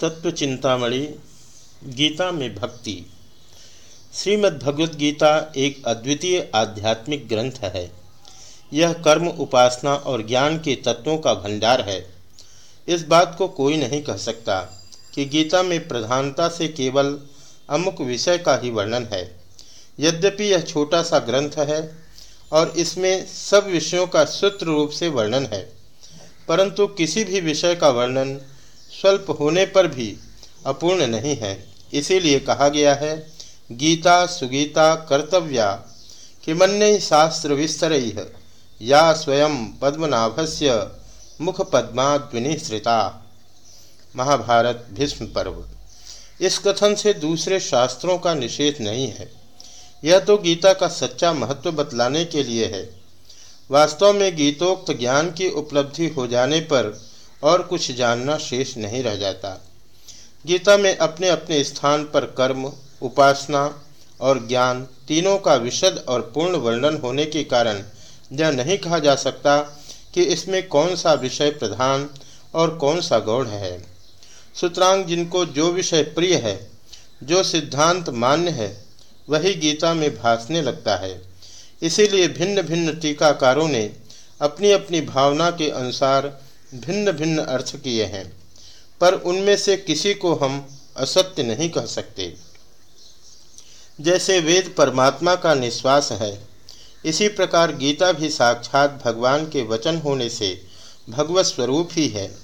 तत्व चिंतामणि गीता में भक्ति। श्रीमद् भगवद गीता एक अद्वितीय आध्यात्मिक ग्रंथ है। यह कर्म, उपासना और ज्ञान के तत्वों का भंडार है। इस बात को कोई नहीं कह सकता कि गीता में प्रधानता से केवल अमुक विषय का ही वर्णन है। यद्यपि यह छोटा सा ग्रंथ है और इसमें सब विषयों का सूत्र रूप से वर्णन है, परंतु किसी भी विषय का वर्णन स्वल्प होने पर भी अपूर्ण नहीं है। इसीलिए कहा गया है, गीता सुगीता कर्तव्या कि किमन्य शास्त्र विस्तर, या स्वयं पद्मनाभस्य मुख पद्माद्विनिश्रिता महाभारत भीष्म पर्व। इस कथन से दूसरे शास्त्रों का निषेध नहीं है। यह तो गीता का सच्चा महत्व बतलाने के लिए है। वास्तव में गीतोक्त ज्ञान की उपलब्धि हो जाने पर और कुछ जानना शेष नहीं रह जाता। गीता में अपने अपने स्थान पर कर्म, उपासना और ज्ञान तीनों का विशद और पूर्ण वर्णन होने के कारण यह नहीं कहा जा सकता कि इसमें कौन सा विषय प्रधान और कौन सा गौड़ है। सूत्रांग, जिनको जो विषय प्रिय है, जो सिद्धांत मान्य है, वही गीता में भासने लगता है। इसीलिए भिन्न भिन्न टीकाकारों ने अपनी अपनी भावना के अनुसार भिन्न भिन्न अर्थ किए हैं, पर उनमें से किसी को हम असत्य नहीं कह सकते। जैसे वेद परमात्मा का निश्वास है, इसी प्रकार गीता भी साक्षात भगवान के वचन होने से भगवत स्वरूप ही है।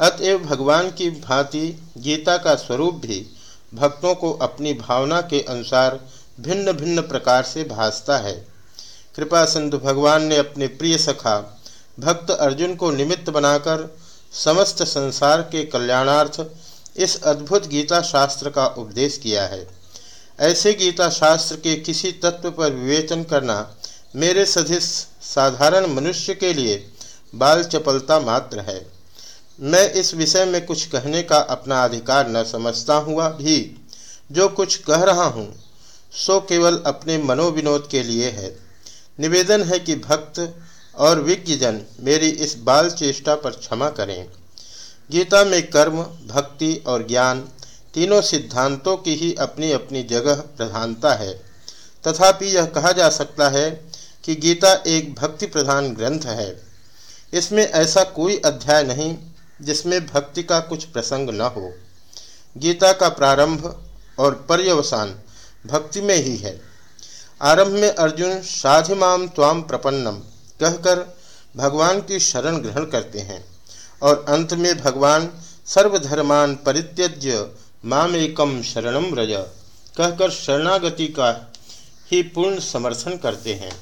अतएव भगवान की भांति गीता का स्वरूप भी भक्तों को अपनी भावना के अनुसार भिन्न भिन्न प्रकार से भासता है। कृपा सिंधु भगवान ने अपने प्रिय सखा भक्त अर्जुन को निमित्त बनाकर समस्त संसार के कल्याणार्थ इस अद्भुत गीता शास्त्र का उपदेश किया है। ऐसे गीता शास्त्र के किसी तत्व पर विवेचन करना मेरे सदिश साधारण मनुष्य के लिए बाल चपलता मात्र है। मैं इस विषय में कुछ कहने का अपना अधिकार न समझता हुआ भी जो कुछ कह रहा हूँ, सो केवल अपने मनोविनोद के लिए है। निवेदन है कि भक्त और विज्ञजन मेरी इस बाल चेष्टा पर क्षमा करें। गीता में कर्म, भक्ति और ज्ञान तीनों सिद्धांतों की ही अपनी अपनी जगह प्रधानता है। तथापि यह कहा जा सकता है कि गीता एक भक्ति प्रधान ग्रंथ है। इसमें ऐसा कोई अध्याय नहीं जिसमें भक्ति का कुछ प्रसंग न हो। गीता का प्रारंभ और पर्यवसान भक्ति में ही है। आरंभ में अर्जुन साधिमाम प्रपन्नम कहकर भगवान की शरण ग्रहण करते हैं और अंत में भगवान सर्वधर्मान परित्यज्य माम एकम शरणम रज कहकर शरणागति का ही पूर्ण समर्थन करते हैं।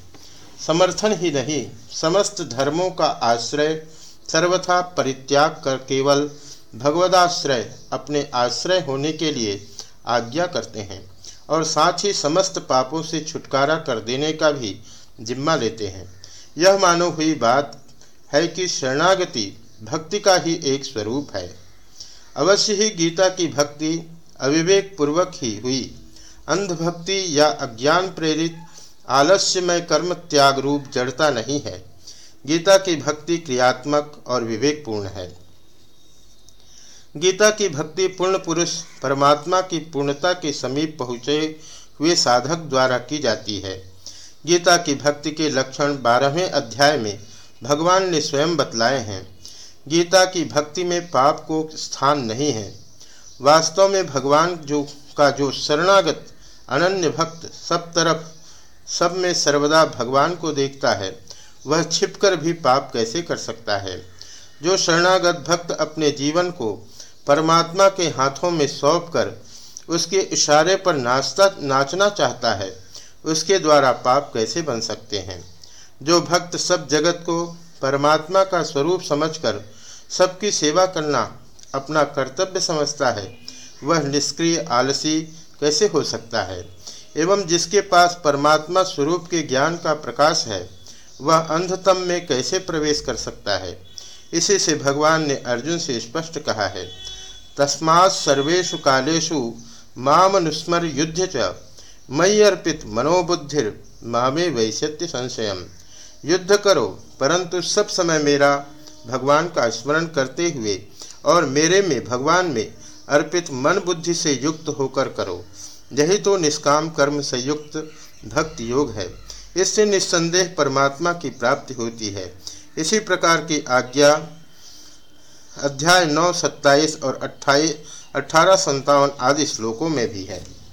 समर्थन ही नहीं, समस्त धर्मों का आश्रय सर्वथा परित्याग कर केवल भगवदाश्रय अपने आश्रय होने के लिए आज्ञा करते हैं और साथ ही समस्त पापों से छुटकारा कर देने का भी जिम्मा लेते हैं। यह मानो हुई बात है कि शरणागति भक्ति का ही एक स्वरूप है। अवश्य ही गीता की भक्ति अविवेक पूर्वक ही हुई। अंधभक्ति या अज्ञान प्रेरित, आलस्यमय कर्म त्याग रूप जड़ता नहीं है। गीता की भक्ति क्रियात्मक और विवेकपूर्ण है। गीता की भक्ति पूर्ण पुरुष परमात्मा की पूर्णता के समीप पहुँचे हुए साधक द्वारा की जाती है। गीता की भक्ति के लक्षण बारहवें अध्याय में भगवान ने स्वयं बतलाए हैं। गीता की भक्ति में पाप को स्थान नहीं है। वास्तव में भगवान जो का जो शरणागत, अनन्य भक्त सब तरफ़, सब में सर्वदा भगवान को देखता है, वह छिपकर भी पाप कैसे कर सकता है? जो शरणागत भक्त अपने जीवन को परमात्मा के हाथों में सौंप कर उसके इशारे पर नाचता, नाचना चाहता है उसके द्वारा पाप कैसे बन सकते हैं? जो भक्त सब जगत को परमात्मा का स्वरूप समझकर सबकी सेवा करना अपना कर्तव्य समझता है, वह निष्क्रिय, आलसी कैसे हो सकता है? एवं जिसके पास परमात्मा स्वरूप के ज्ञान का प्रकाश है, वह अंधतम में कैसे प्रवेश कर सकता है? इसी से भगवान ने अर्जुन से स्पष्ट कहा है, तस्मात् सर्वेशु कालेशु मामनुस्मर युद्ध च। मई अर्पित मनोबुद्धिर मामे वैश्य संशयम। युद्ध करो, परंतु सब समय मेरा भगवान का स्मरण करते हुए और मेरे में, भगवान में अर्पित मन बुद्धि से युक्त होकर करो। यही तो निष्काम कर्म से युक्त भक्ति योग है। इससे निस्संदेह परमात्मा की प्राप्ति होती है। इसी प्रकार की आज्ञा, अध्याय नौ, सत्ताईस और अट्ठाईस अठारह संतावन आदि श्लोकों में भी है।